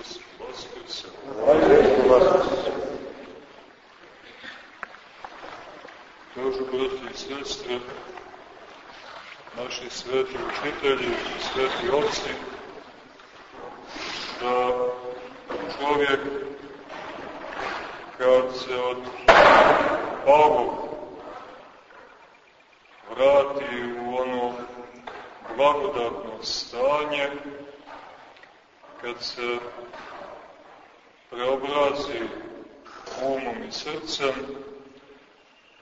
Hristos Vaskrse. Kažu, brati i sestre, naši sveti učitelji sveti ovci, da čovjek kad se od Pavog vrati u ono blagodatno stanje, kad se preobrazi umom i srcem,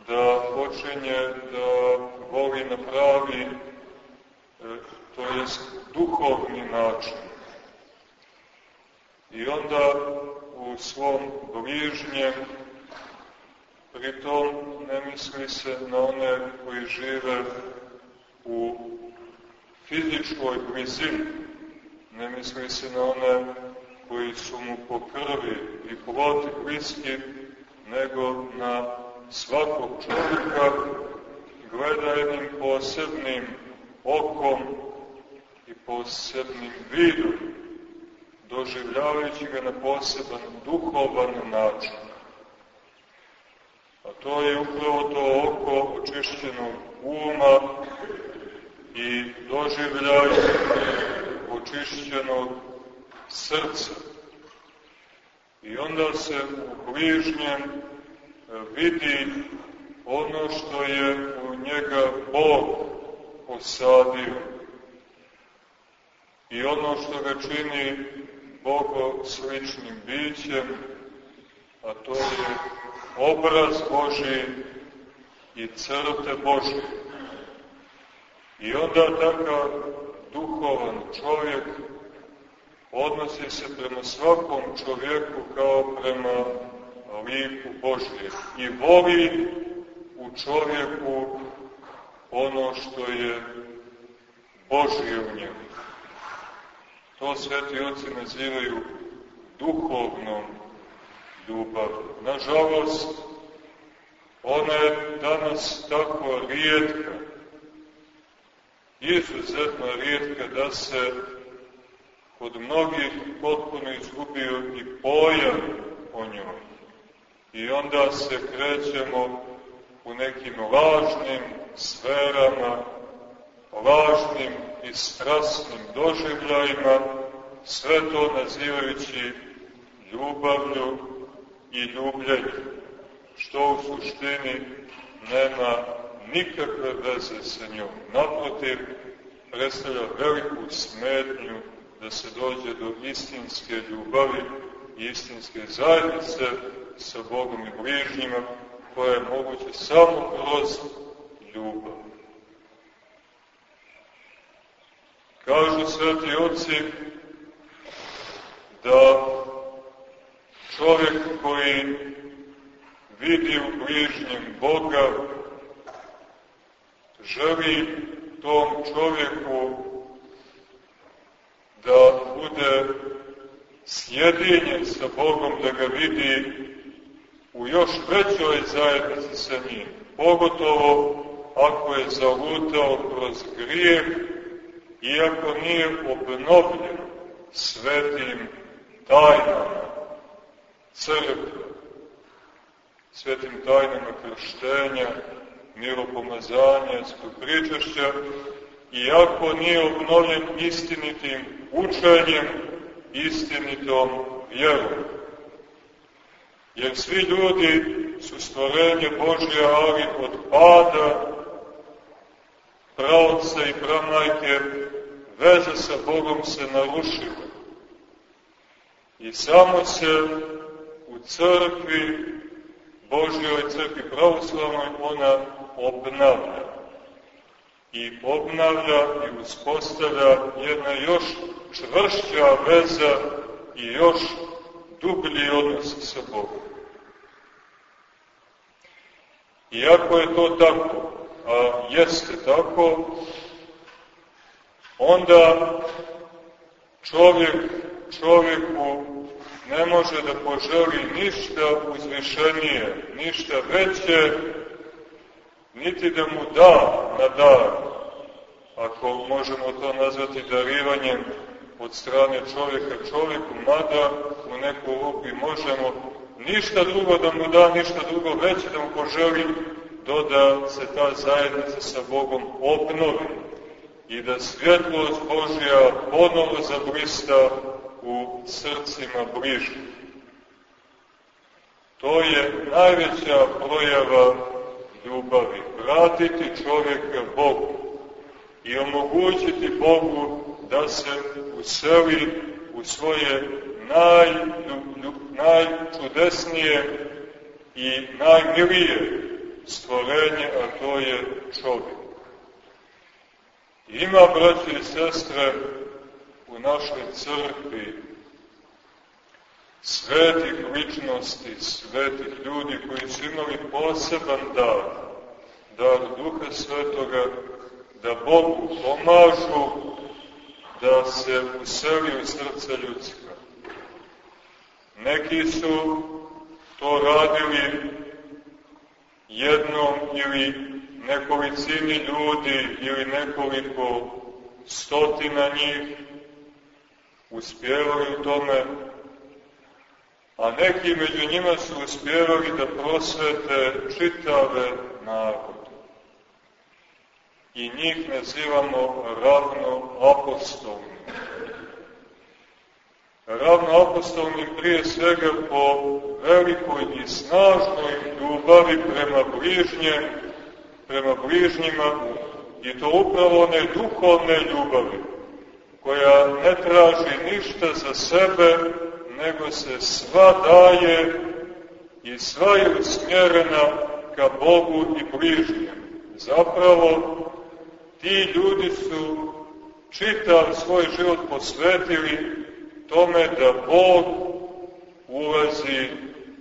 da počinje da voli na pravi, e, to jest duhovni način. I onda u svom bližnjem, pritom ne misli se na one koji žive u fizičkoj blizini, ne misli se na one koji su mu po krvi i ploti bliski, nego na svakog čovjeka gleda jednim posebnim okom i posebnim vidom, doživljavajući ga na poseban duhovan način. A to je upravo to oko očišćenog uma i doživljaj očišćenog srca. I onda se u bližnjem e, vidi ono što je u njega Bog posadio i ono što ga čini Bogo sličnim bićem, a to je obraz Boži i crte Božje. I onda takav duhovan čovjek odnosi se prema svakom čovjeku kao prema liku Božje i voli u čovjeku ono što je Božje u njemu. To sveti oci nazivaju duhovnom ljubav. Nažalost, ona je danas tako rijetka, izuzetno rijetka da se kod mnogih potpuno izgubio i pojam o njoj. I onda se krećemo u nekim lažnim sferama, lažnim i strasnim doživljajima, sve to nazivajući ljubavlju i ljubljenju, što u suštini nema nikakve veze sa njom. Naprotiv, predstavlja veliku smetnju da se dođe do istinske ljubavi i istinske zajednice sa Bogom i bližnjima, koja je moguće samo kroz ljubav. Kažu sveti oci da čovjek koji vidi u bližnjem Boga želi tom čovjeku da bude sjedinjen sa Bogom, da ga vidi u još većoj zajednici sa njim. Pogotovo ako je zalutao kroz grijeh, iako nije obnovljen svetim tajnama crkve, svetim tajnama krštenja, miropomazanja, skupričešća, iako nije obnovljen istinitim učenjem, istinitom vjerom. Jer svi ljudi su stvorenje Božje, ali od pada pravca i pramajke veze sa Bogom se narušila. I samo se u crkvi, Božjoj crkvi pravoslavnoj, ona obnavlja. I obnavlja i uspostavlja jedna još čvršća veza i još dublji odnos sa Bogom. Iako je to tako, a jeste tako, onda čovjek čovjeku ne može da poželi ništa uzvišenije, ništa veće, niti da mu da na dar, ako možemo to nazvati darivanjem od strane čovjeka čovjeku, mada u neku ruku i možemo ništa drugo da mu da, ništa drugo već da mu poželi, do da se ta zajednica sa Bogom obnovi i da svjetlost Božja ponovo zabrista u srcima bližnjih. To je najveća projava ljubavi. Vratiti čovjeka Bogu i omogućiti Bogu da se useli u svoje naj, najčudesnije i najmilije stvorenje, a to je čovjek. Ima, braći i sestre, u našoj crkvi svetih ličnosti, svetih ljudi koji su imali poseban dar, dar Duha Svetoga, da Bogu pomažu da se useli u srce ljudska. Neki su to radili jednom ili nekolicini ljudi ili nekoliko stotina njih, uspjevali u tome, a neki među njima su uspjevali da prosvete čitave narode. I njih nazivamo ravno apostolnim. Ravno apostolnim prije svega po velikoj i snažnoj ljubavi prema bližnjem, prema bližnjima i to upravo one duhovne ljubavi koja ne traži ništa za sebe, nego se sva daje i sva je usmjerena ka Bogu i bližnjem. Zapravo, ti ljudi su čitav svoj život posvetili tome da Bog ulazi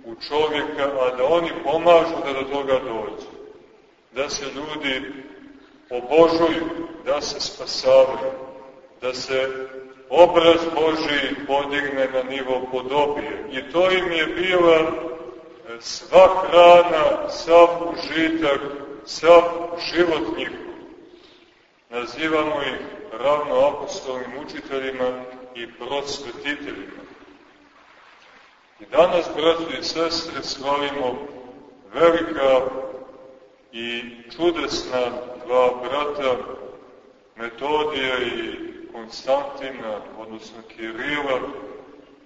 u čovjeka, a da oni pomažu da do toga dođe. Da se ljudi obožuju, da se spasavaju, da se obraz Boži podigne na nivo podobije. I to im je bila e, sva hrana, sav užitak, sav život njihov. Nazivamo ih ravno apostolnim učiteljima i prosvetiteljima. I danas, braći i sestre, slavimo velika i čudesna dva brata, Metodija i Konstantina, odnosno Kirila,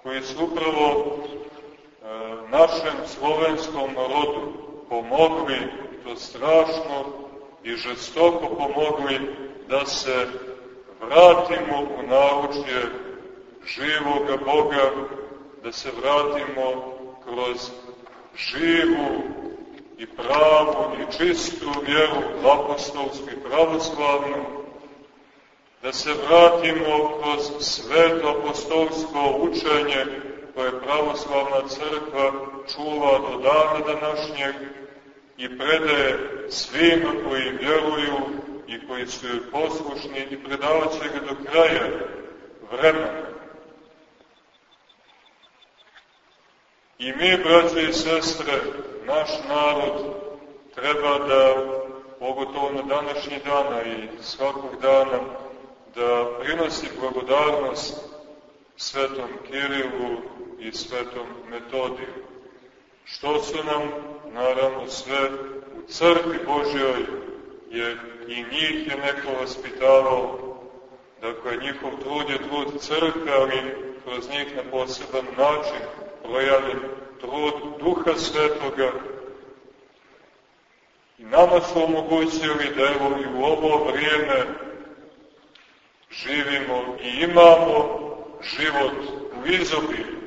koji su upravo e, našem slovenskom rodu pomogli, to strašno i žestoko pomogli da se vratimo u naučje živoga Boga, da se vratimo kroz živu i pravu i čistu vjeru apostolsku i pravoslavnu, da se vratimo kroz sveto apostolsko učenje koje pravoslavna crkva čuva do dana današnjeg i predaje svima koji vjeruju i koji su joj poslušni i predavat će ga do kraja vremena. I mi, braće i sestre, naš narod treba da, pogotovo na današnji dana i svakog dana, da prinosi blagodarnost svetom Kirilu i svetom Metodiju. Što su nam, naravno, sve u crkvi Božjoj, jer i njih je neko vaspitavao, dakle, njihov trud je trud crkve, ali kroz njih na poseban način projavljen trud Duha Svetoga. I nama su omogućili da evo i u ovo vrijeme živimo i imamo život u izobilju.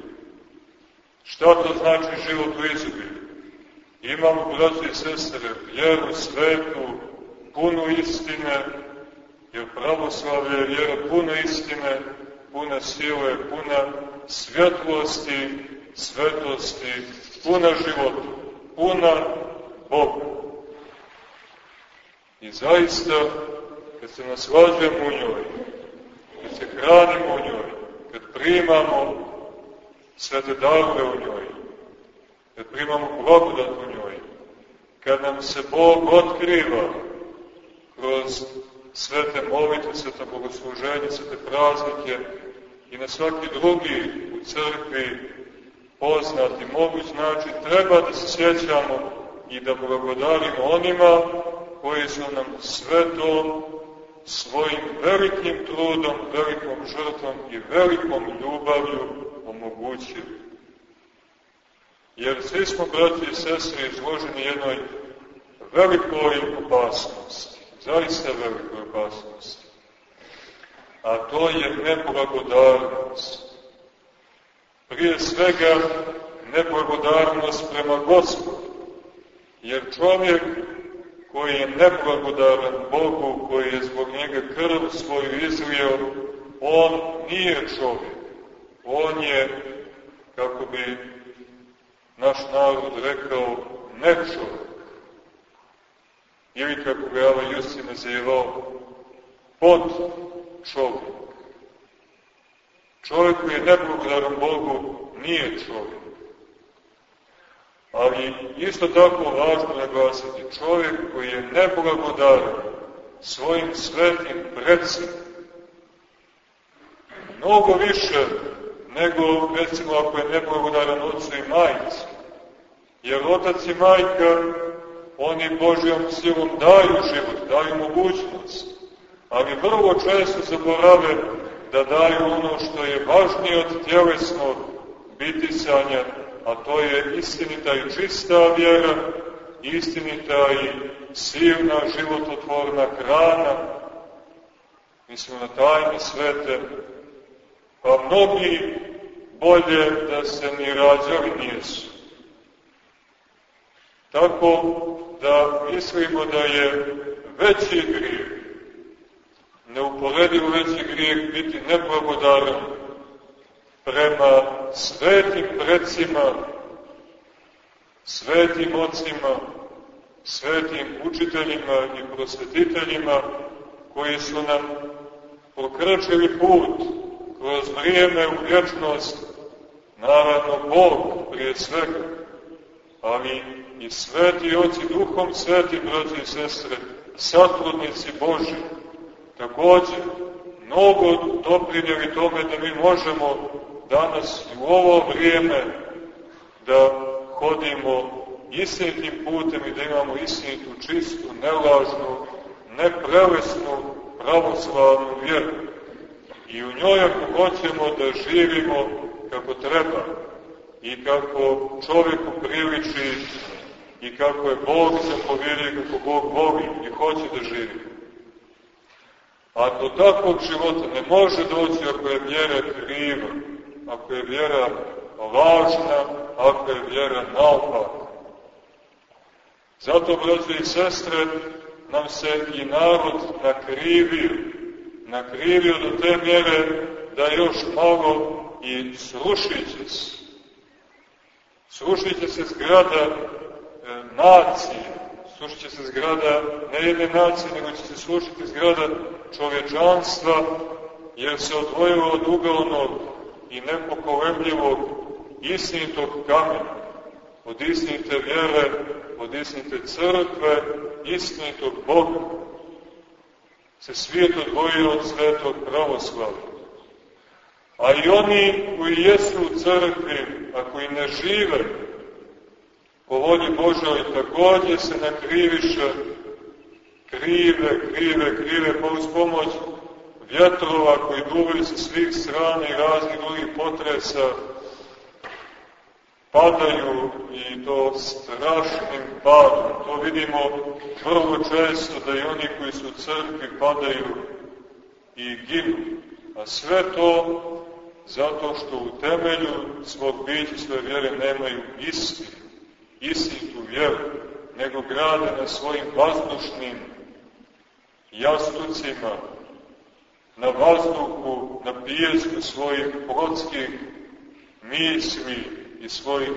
Šta to znači život u izobilju? Imamo, braći i sestre, vjeru svetu, punu istine, jer pravoslavlje je vjera puna istine, puna sile, puna svjetlosti, svetosti, puna života, puna Boga. I zaista, kad se naslađujemo u njoj, hranimo u njoj, kad primamo svete darove u njoj, kad primamo blagodat u njoj, kad nam se Bog otkriva kroz svete molite, svete bogosluženje, svete praznike, i na svaki drugi u crkvi poznati moguć način, treba da se sjećamo i da blagodarimo onima koji su nam sve to svojim velikim trudom, velikom žrtvom i velikom ljubavlju omogućili. Jer svi smo, braći i sestri, izloženi jednoj velikoj opasnosti, zaista velikoj opasnosti. A to je neblagodarnost. Prije svega, neblagodarnost prema Gospodu. Jer čovjek koji je neblagodaran Bogu, koji je zbog njega krv svoju izlio, on nije čovjek. On je, kako bi naš narod rekao, ne čovjek. Ili kako ga Ava Jusi nazivao, pod čovjek. Čovjek koji je neblagodaran Bogu nije čovjek. Ali isto tako važno naglasiti, čovjek koji je neblagodaran svojim svetim predsima, mnogo više nego, recimo, ako je neblagodaran ocu i majici. Jer otac i majka, oni Božjom silom daju život, daju mogućnost, ali vrlo često zaborave da daju ono što je važnije od tjelesnog bitisanja, a to je istinita i čista vjera, istinita i silna živototvorna hrana, mislimo na tajne svete, pa mnogi bolje da se ni rađali nisu. Tako da mislimo da je veći grijeh, neuporedivo veći grijeh biti neblagodaran prema svetim predsima, svetim ocima, svetim učiteljima i prosvetiteljima koji su nam pokračili put kroz vrijeme u vječnost, naravno Bog prije svega, ali i sveti oci duhom sveti, braći i sestre, satrudnici Boži, također mnogo doprinjeli tome da mi možemo danas i u ovo vrijeme da hodimo istinitim putem i da imamo istinitu, čistu, nelažnu, neprelesnu, pravoslavnu vjeru. I u njoj ako hoćemo da živimo kako treba i kako čovjeku priliči i kako je Bog zapovjerio, kako Bog voli i hoće da živi. A do takvog života ne može doći ako je vjera kriva, ako je vjera lažna, ako je vjera naopaka. Zato, braće i sestre, nam se i narod nakrivio, nakrivio do te mjere da još malo i srušit će se. Srušit će se zgrada e, nacije, srušit će se zgrada ne jedne nacije, nego će se srušiti zgrada čovječanstva, jer se odvojilo od ugalnog i nepokolebljivog istinitog kamena, od istinite vjere, od istinite crkve, istinitog Boga. Se svijet odvojio od svetog pravoslava. A i oni koji jesu u crkvi, a koji ne žive po volji Božoj, takođe se nakriviše krive, krive, krive, pa uz pomoć vjetrova koji duvaju sa svih strana i raznih drugih potresa, padaju i to strašnim padom. To vidimo vrlo često da i oni koji su u crkvi padaju i ginu. A sve to zato što u temelju svog bića svoje vjere nemaju istinu, istinu vjeru, nego grade na svojim vazdušnim jastucima, na vazduhu, na pijesku svojih protskih misli i svojih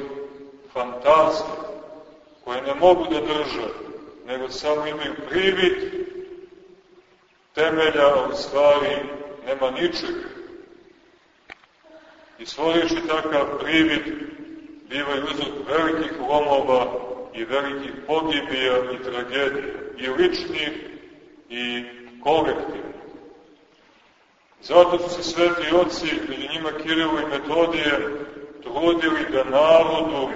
fantazija, koje ne mogu da drže, nego samo imaju privid temelja, a u stvari nema ničega. I stvorivši takav privid, bivaju uzrok velikih lomova i velikih pogibija i tragedija, i ličnih i kolektivnih. Zato su se sveti oci, među njima Kirilu i Metodije, trudili da narodu e,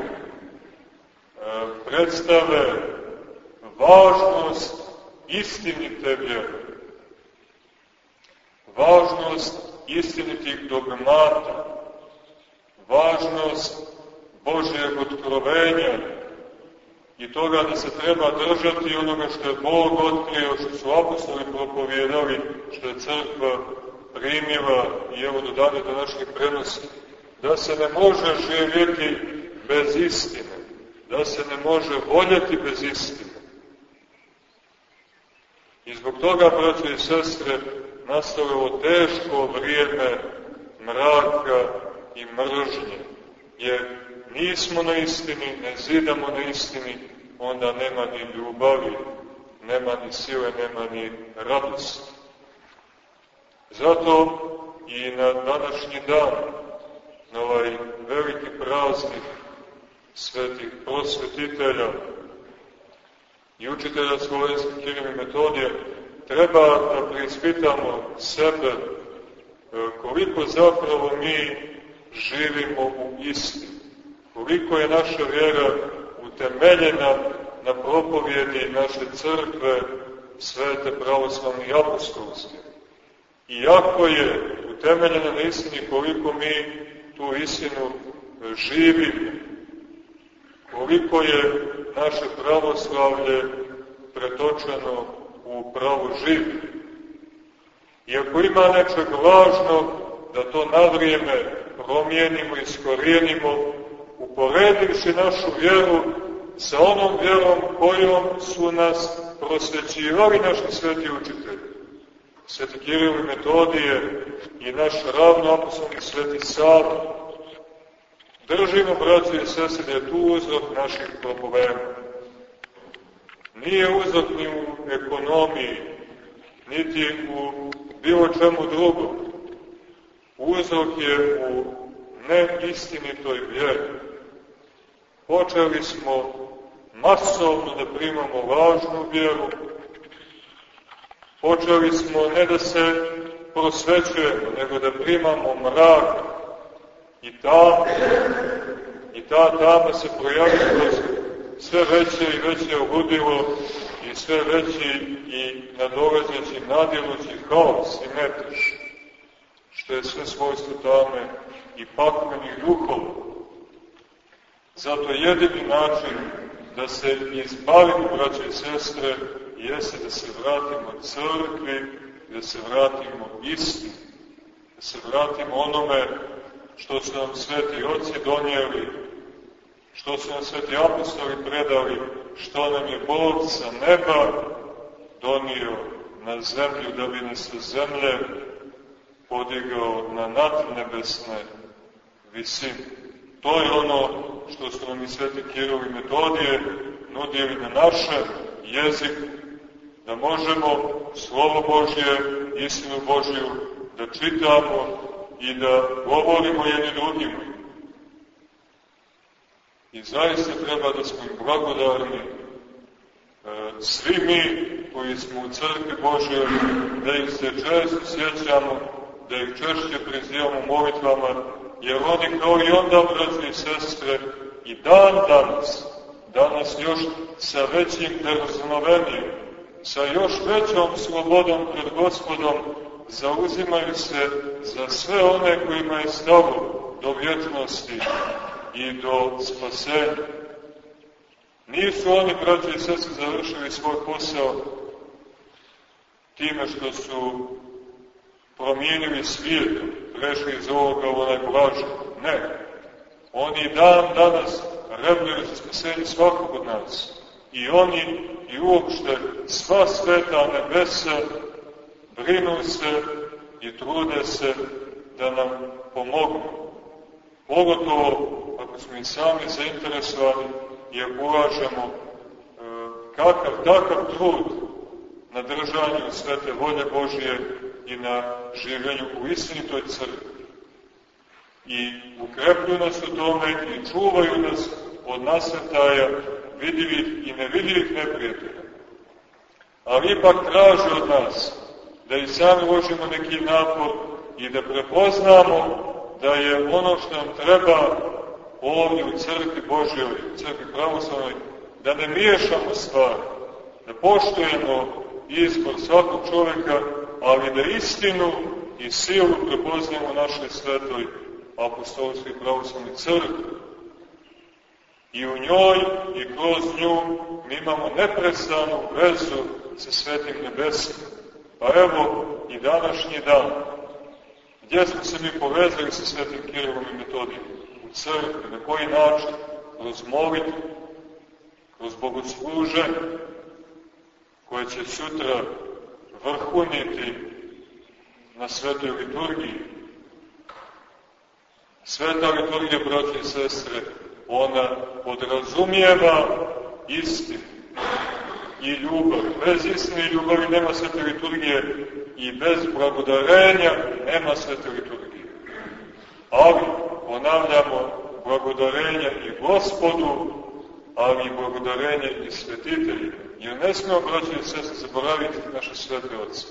predstave važnost istinite vjere. Važnost istinitih dogmata, važnost Božijeg otkrovenja i toga da se treba držati onoga što je Bog otkrio, što su apostoli propovjedali, što je crkva primila i evo do dane do naših prenosi, da se ne može živjeti bez istine, da se ne može voljeti bez istine. I zbog toga, braće i sestre, nastalo ovo teško vrijeme mraka i mržnje, jer nismo na istini, ne zidamo na istini, onda nema ni ljubavi, nema ni sile, nema ni radosti. Zato i na današnji dan, na ovaj veliki praznik svetih prosvetitelja i učitelja slovenske kirime metodije, treba da preispitamo sebe e, koliko zapravo mi živimo u istini, koliko je naša vjera utemeljena na propovjedi naše crkve, svete pravoslavne i apostolske. Iako je utemeljena na istini koliko mi tu istinu živimo, koliko je naše pravoslavlje pretočeno u pravu živi. I ako ima nečeg važnog, da to na vrijeme promijenimo i skorijenimo, uporedivši našu vjeru sa onom vjerom kojom su nas prosvećivali naši sveti učitelji. Sveti Kiril i Metodije i naš ravno apostolni sveti Sava. Držimo, braći i sese, da je tu uzrok naših problema. Nije uzrok ni u ekonomiji, niti u bilo čemu drugom. Uzrok je u neistinitoj vjeri. Počeli smo masovno da primamo važnu vjeru, počeli smo ne da se prosvećujemo, nego da primamo mrak i tamo, i ta tama se projavila kroz sve veće i veće ludilo i sve veći i nadolazeći nadjelući haos i metež, što je sve svojstvo tame i pakmenih duhova. Zato jedini način da se izbavimo, braće i sestre, jeste da se vratimo crkvi, da se vratimo istini, da se vratimo onome što su nam sveti oci donijeli, što su nam sveti apostoli predali, što nam je Bog sa neba donio na zemlju, da bi nas sa zemlje podigao na nadnebesne visine. To je ono što su nam i sveti Kirovi metodije nudili na našem jeziku, da možemo Slovo Božje, istinu Božju, da čitamo i da govorimo jedni drugima. I zaista treba da smo im blagodarni e, svi mi koji smo u crkvi Božoj, da ih se često sjećamo, da ih češće prizivamo molitvama, jer oni kao i onda, braći sestre, i dan danas, danas još sa većim drznovenijom, sa još većom slobodom pred gospodom, zauzimaju se za sve one kojima je stalo do vječnosti i do spasenja. Nisu oni, braći i sestri, završili svoj posao time što su promijenili svijet, prešli iz ovoga u onaj blažan. Ne. Oni dan danas rebljuju za spasenje svakog od nas. I oni i uopšte sva sveta nebesa brinu se i trude se da nam pomognu. Pogotovo ako smo i sami zainteresovani i ako ulažemo e, kakav takav trud na držanju svete volje Božije i na življenju u istinitoj crkvi. I ukrepljuju nas u tome i čuvaju nas od nasrtaja vidivih i nevidivih neprijatelja. Ali ipak traže od nas da i sami uložimo neki napor i da prepoznamo da je ono što nam treba ovdje u crkvi Božjoj, u crkvi pravoslavnoj, da ne miješamo stvari, da poštujemo izbor svakog čoveka, ali da istinu i silu prepoznamo u našoj svetoj apostolskoj pravoslavnoj crkvi. I u njoj i kroz nju mi imamo neprestanu vezu sa svetim nebesim. Pa evo i današnji dan, gdje smo se mi povezali sa svetim Kirilom i Metodijom? U crkvi, na koji način? Kroz molitvu, kroz bogosluženje, koje će sutra vrhuniti na svetoj liturgiji. Sveta liturgija, braći i sestre, ona podrazumijeva istinu i ljubav. Bez istine i ljubavi nema svete liturgije i bez blagodarenja nema svete liturgije. Ali, ponavljamo, blagodarenje i gospodu, ali i blagodarenje i svetitelji. Jer ne smemo, braći i sestre, zaboraviti naše svete oce.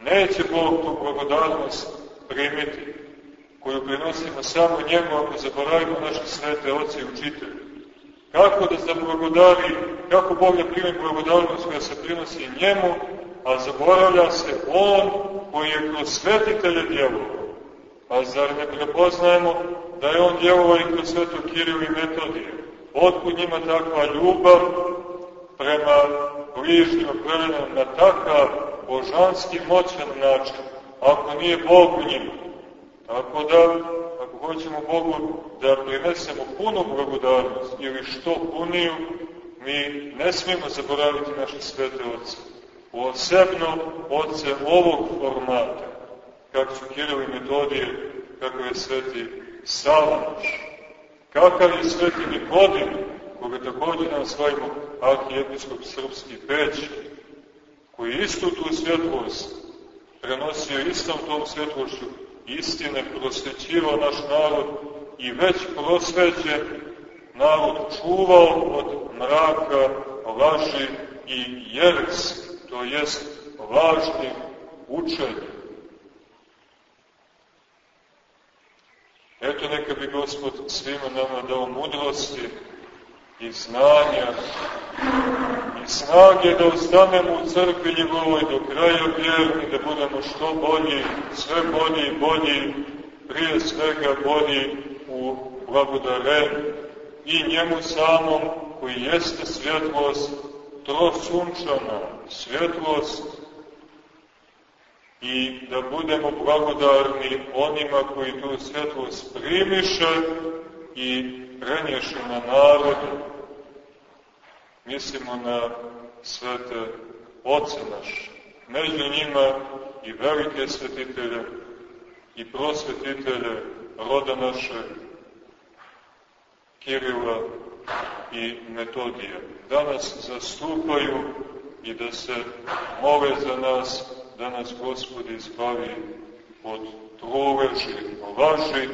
Neće Bog tu blagodarnost primiti, koju prinosimo samo njemu ako zaboravimo naše svete oce i učitelje. Kako da zablagodari, kako Bog ne primi blagodarnost koja se prinosi njemu, a zaboravlja se On koji je kroz svetitelje djelovao. A zar ne prepoznajemo da je On djelovao i kroz svetu Kiriju i Metodije? Otkud njima takva ljubav prema bližnjima, prema na takav božanski moćan način, ako nije Bog u njima. Tako da, ako hoćemo Bogu da prinesemo punu blagodarnost ili što puniju, mi ne smijemo zaboraviti naše svete oce. Posebno oce ovog formata, kako su Kiril Metodije, kako je sveti Salomoš, kakav je sveti Nikodim, koga također nam svajimo arhijepiskop srpski peć, koji istu tu svjetlost prenosio istom tom svjetlošću istine, prosvećivao naš narod i već prosvećen narod čuvao od mraka, laži i jeres, to jest lažnih učenja. Eto neka bi Gospod svima nama dao mudrosti i znanja snage da ostanemo u crkvi njegovoj do kraja vjerni, da budemo što bolji, sve bolji i bolji, prije svega bolji u blagodarenju i njemu samom koji jeste svjetlost, trosunčana svjetlost i da budemo blagodarni onima koji tu svjetlost primiše i prenješe na narod, mislimo na svete oce naše, među njima i velike svetitelje i prosvetitelje roda naše, Kirila i Metodija. Da nas zastupaju i da se mole za nas, da nas Gospod izbavi od truleži, laži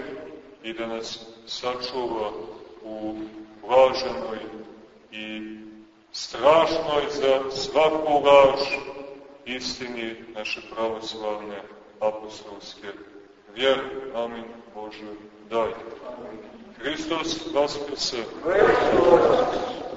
i da nas sačuva u blaženoj i strašnoj za svaku laž istini naše pravoslavne apostolske vjere. Amin Bože, daj. Hristos Vaskrse. Hristos!